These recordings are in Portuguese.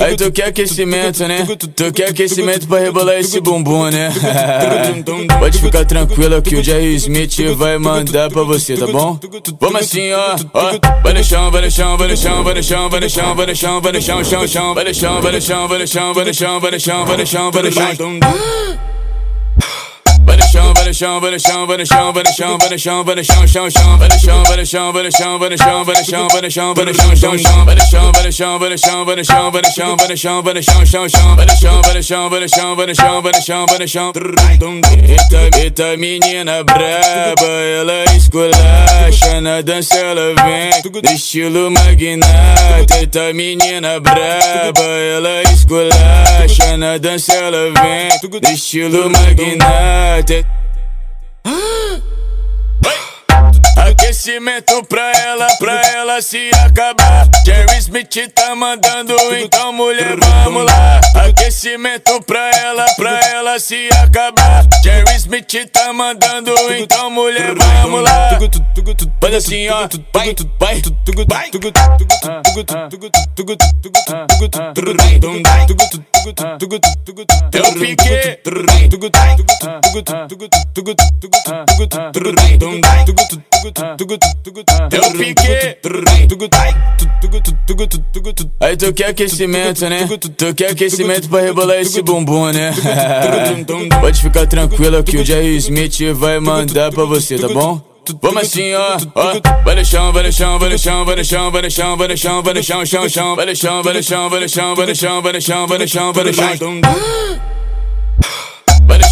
Aí tu quer aquecimento, né? Tu quer aquecimento pra rebolar esse bumbum, né? Pode ficar tranquilo que o Jerry Smith vai mandar pra você, tá bom? Vamos assim, ó, ó. Vai no chão, vai no chão, vai no chão, vai no chão, vai no chão, vai no chão, vai no chão, chão, chão. Vai no chão, vai no chão, vai no chão, vai no chão, vai no chão, vai no chão, vai no chão chão, vai no chão, vai no chão, vai no chão, vai no chão, vai no chão, vai no chão, chão, chão, vai no chão, vai no chão, vai no chão, vai no chão, vai no chão, vai no chão, vai no chão, chão, chão, vai no chão, vai no chão, vai no chão, vai no chão, vai no chão, vai no chão, vai no chão, chão, chão, vai no chão, vai no chão, vai no chão, vai no chão, vai no chão, vai no chão. Eita, menina braba, ela esculacha na dança, ela vem estilo magnata. Eita menina braba, ela esculacha na dança, ela vem estilo magnata. Wait! Aquecimento pra ela, pra ela se acabar. Jerry Smith tá mandando, então mulher, vamos lá. Aquecimento pra ela, pra ela se acabar. Jerry Smith tá mandando, então mulher, vamos lá. Faz assim, ó, vai, vai, vai. É o pique. Eu fiquei. Aí tu quer aquecimento, né? Tu quer aquecimento pra rebolar esse bumbum, né? Pode ficar tranquilo que o Jerry Smith vai mandar pra você, tá bom? Vamos assim, ó, ó. Vai no chão, vai no chão, vai no chão, vai no chão, vai no chão, vai no chão, vai no chão, chão, chão. Vai no chão, vai no chão, vai no chão, vai no chão, vai no chão, vai no chão, vai no chão chão,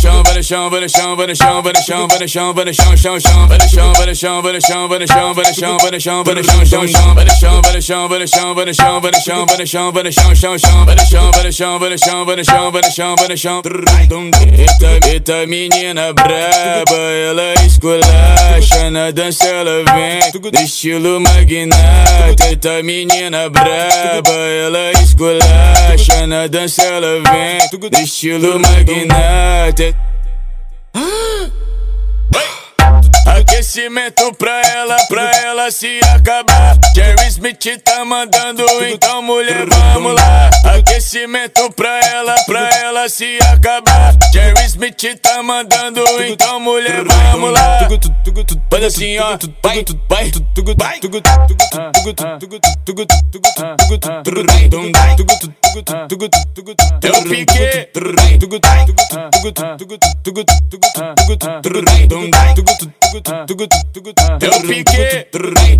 vai no chão, vai no chão, vai no chão, vai no chão, vai no chão, vai no chão, chão, chão, vai no chão, vai no chão, vai no chão, vai no chão, vai no chão, vai no chão, vai no chão, chão, chão, vai no chão, vai no chão, vai no chão, vai no chão, vai no chão, vai no chão, vai no chão, chão, chão, vai no chão, vai no chão, vai no chão, vai no chão, vai no chão, vai no chão. Eita, menina braba, ela esculacha na dança, ela vem estilo magnata. Eita menina braba, ela esculacha na dança, ela vem estilo magnata. Aquecimento pra ela, pra ela se acabar. Jerry Smith tá mandando, então mulher, vamos lá. Aquecimento pra ela, pra ela se acabar. Jerry Smith tá mandando, então mulher, vamos lá. Faz assim, ó, vai, vai, vai. Eu fiquei. Eu fiquei.